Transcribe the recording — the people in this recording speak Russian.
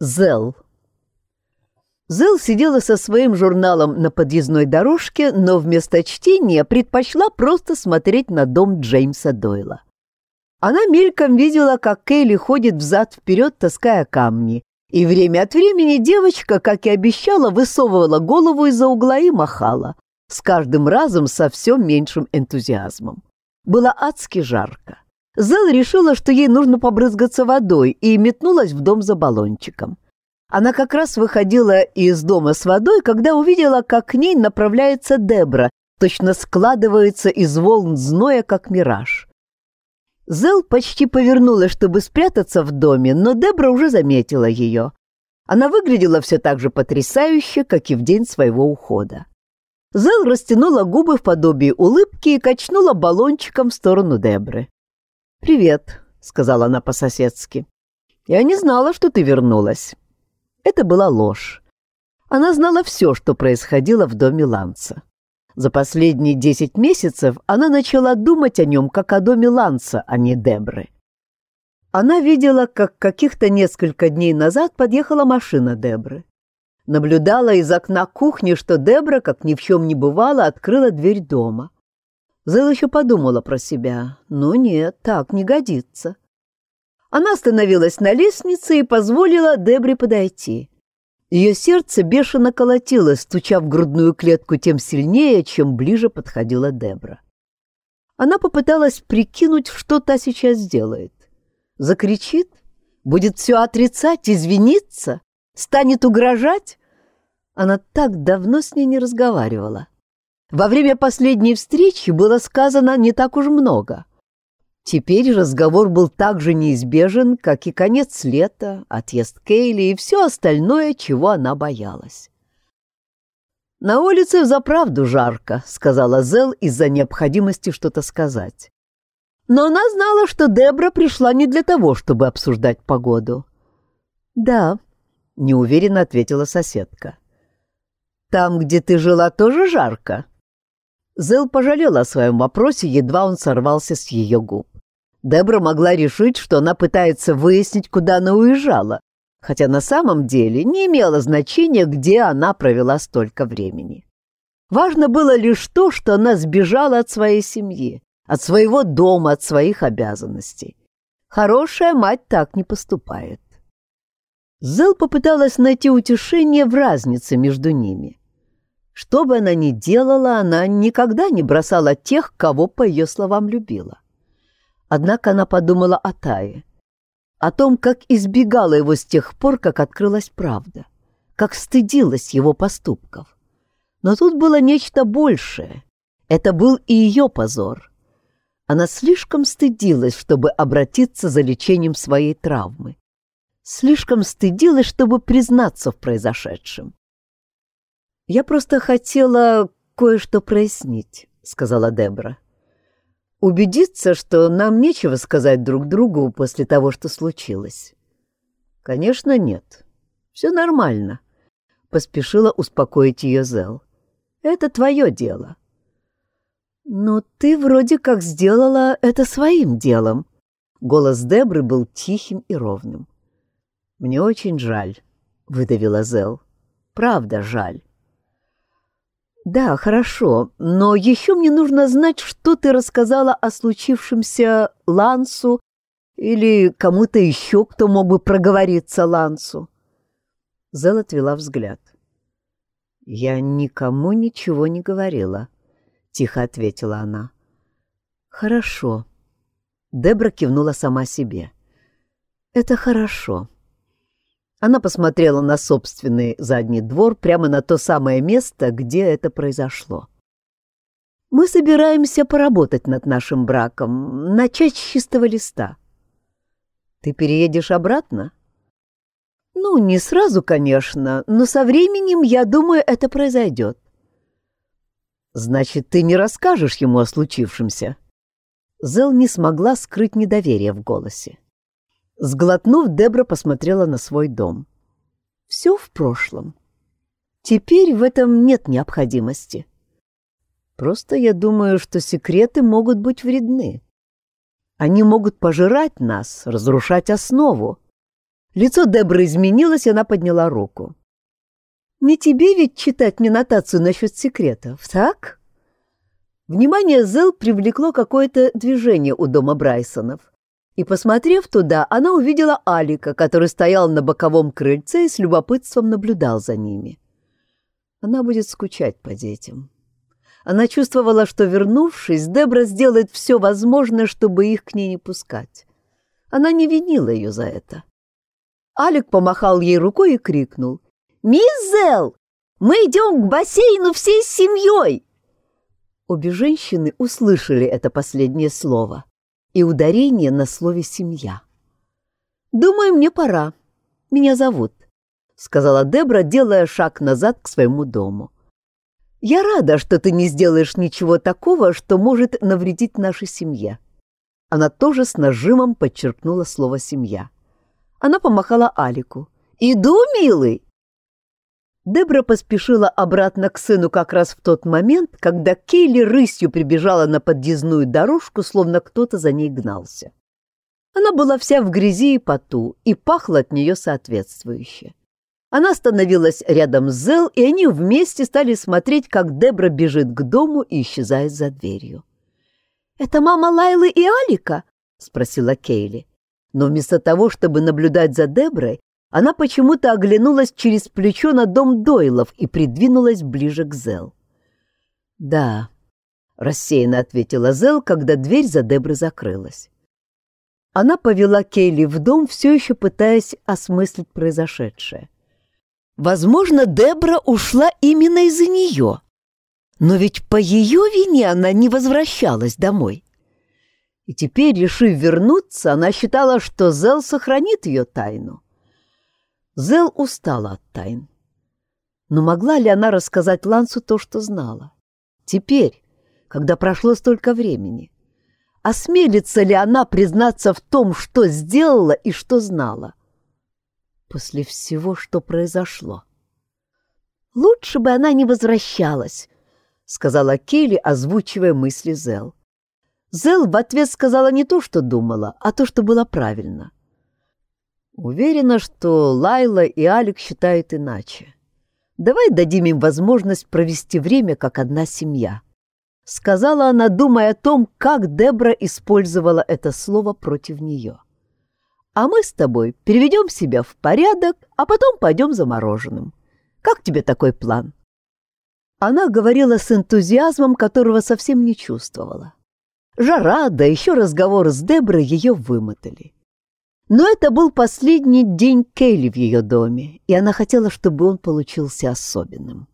Зел. Зел сидела со своим журналом на подъездной дорожке, но вместо чтения предпочла просто смотреть на дом Джеймса Дойла. Она мельком видела, как Кейли ходит взад-вперед, таская камни, и время от времени девочка, как и обещала, высовывала голову из-за угла и махала, с каждым разом со все меньшим энтузиазмом. Было адски жарко. Зел решила, что ей нужно побрызгаться водой, и метнулась в дом за баллончиком. Она как раз выходила из дома с водой, когда увидела, как к ней направляется Дебра, точно складывается из волн зноя, как мираж. Зел почти повернулась, чтобы спрятаться в доме, но Дебра уже заметила ее. Она выглядела все так же потрясающе, как и в день своего ухода. Зел растянула губы в подобии улыбки и качнула баллончиком в сторону Дебры. «Привет», — сказала она по-соседски. «Я не знала, что ты вернулась». Это была ложь. Она знала все, что происходило в доме Ланца. За последние десять месяцев она начала думать о нем как о доме Ланца, а не Дебры. Она видела, как каких-то несколько дней назад подъехала машина Дебры. Наблюдала из окна кухни, что Дебра, как ни в чем не бывало, открыла дверь дома. Зел еще подумала про себя. Ну нет, так не годится. Она остановилась на лестнице и позволила Дебре подойти. Ее сердце бешено колотилось, стуча в грудную клетку тем сильнее, чем ближе подходила Дебра. Она попыталась прикинуть, что та сейчас сделает. Закричит? Будет все отрицать, извиниться? Станет угрожать? Она так давно с ней не разговаривала. Во время последней встречи было сказано не так уж много. Теперь разговор был так же неизбежен, как и конец лета, отъезд Кейли и все остальное, чего она боялась. «На улице взаправду жарко», — сказала Зел из-за необходимости что-то сказать. Но она знала, что Дебра пришла не для того, чтобы обсуждать погоду. «Да», — неуверенно ответила соседка. «Там, где ты жила, тоже жарко?» Зел пожалела о своем вопросе, едва он сорвался с ее губ. Дебра могла решить, что она пытается выяснить, куда она уезжала, хотя на самом деле не имело значения, где она провела столько времени. Важно было лишь то, что она сбежала от своей семьи, от своего дома, от своих обязанностей. Хорошая мать так не поступает. Зел попыталась найти утешение в разнице между ними. Что бы она ни делала, она никогда не бросала тех, кого, по ее словам, любила. Однако она подумала о Тае, о том, как избегала его с тех пор, как открылась правда, как стыдилась его поступков. Но тут было нечто большее. Это был и ее позор. Она слишком стыдилась, чтобы обратиться за лечением своей травмы. Слишком стыдилась, чтобы признаться в произошедшем. «Я просто хотела кое-что прояснить», — сказала Дебра. «Убедиться, что нам нечего сказать друг другу после того, что случилось». «Конечно, нет. Все нормально», — поспешила успокоить ее Зел. «Это твое дело». «Но ты вроде как сделала это своим делом». Голос Дебры был тихим и ровным. «Мне очень жаль», — выдавила Зел. «Правда жаль. «Да, хорошо, но еще мне нужно знать, что ты рассказала о случившемся Лансу или кому-то еще, кто мог бы проговориться Лансу». Зел отвела взгляд. «Я никому ничего не говорила», — тихо ответила она. «Хорошо». Дебра кивнула сама себе. «Это хорошо». Она посмотрела на собственный задний двор, прямо на то самое место, где это произошло. «Мы собираемся поработать над нашим браком, начать с чистого листа». «Ты переедешь обратно?» «Ну, не сразу, конечно, но со временем, я думаю, это произойдет». «Значит, ты не расскажешь ему о случившемся?» Зел не смогла скрыть недоверие в голосе. Сглотнув, Дебра посмотрела на свой дом. Все в прошлом. Теперь в этом нет необходимости. Просто я думаю, что секреты могут быть вредны. Они могут пожирать нас, разрушать основу. Лицо Дебры изменилось, и она подняла руку. «Не тебе ведь читать мне нотацию насчет секретов, так?» Внимание Зел привлекло какое-то движение у дома Брайсонов, и, посмотрев туда, она увидела Алика, который стоял на боковом крыльце и с любопытством наблюдал за ними. Она будет скучать по детям. Она чувствовала, что, вернувшись, Дебра сделает все возможное, чтобы их к ней не пускать. Она не винила ее за это. Алик помахал ей рукой и крикнул. «Мисс Зел, мы идем к бассейну всей семьей!» Обе женщины услышали это последнее слово и ударение на слове «семья». «Думаю, мне пора. Меня зовут», — сказала Дебра, делая шаг назад к своему дому. «Я рада, что ты не сделаешь ничего такого, что может навредить нашей семье». Она тоже с нажимом подчеркнула слово «семья». Она помахала Алику. «Иду, милый!» Дебра поспешила обратно к сыну как раз в тот момент, когда Кейли рысью прибежала на подъездную дорожку, словно кто-то за ней гнался. Она была вся в грязи и поту, и пахла от нее соответствующе. Она остановилась рядом с Зел, и они вместе стали смотреть, как Дебра бежит к дому и исчезает за дверью. «Это мама Лайлы и Алика?» — спросила Кейли. Но вместо того, чтобы наблюдать за Деброй, она почему-то оглянулась через плечо на дом Дойлов и придвинулась ближе к Зел. «Да», — рассеянно ответила Зел, когда дверь за Деброй закрылась. Она повела Кейли в дом, все еще пытаясь осмыслить произошедшее. Возможно, Дебра ушла именно из-за нее. Но ведь по ее вине она не возвращалась домой. И теперь, решив вернуться, она считала, что Зел сохранит ее тайну. Зел устала от тайн. Но могла ли она рассказать Лансу то, что знала? Теперь, когда прошло столько времени. Осмелится ли она признаться в том, что сделала и что знала? После всего, что произошло. «Лучше бы она не возвращалась», — сказала Келли, озвучивая мысли Зел. Зел в ответ сказала не то, что думала, а то, что было правильно. Уверена, что Лайла и Алик считают иначе. Давай дадим им возможность провести время как одна семья. Сказала она, думая о том, как Дебра использовала это слово против нее. А мы с тобой переведем себя в порядок, а потом пойдем за мороженым. Как тебе такой план? Она говорила с энтузиазмом, которого совсем не чувствовала. Жара, да еще разговор с Деброй ее вымотали. Но это был последний день Кейли в ее доме, и она хотела, чтобы он получился особенным.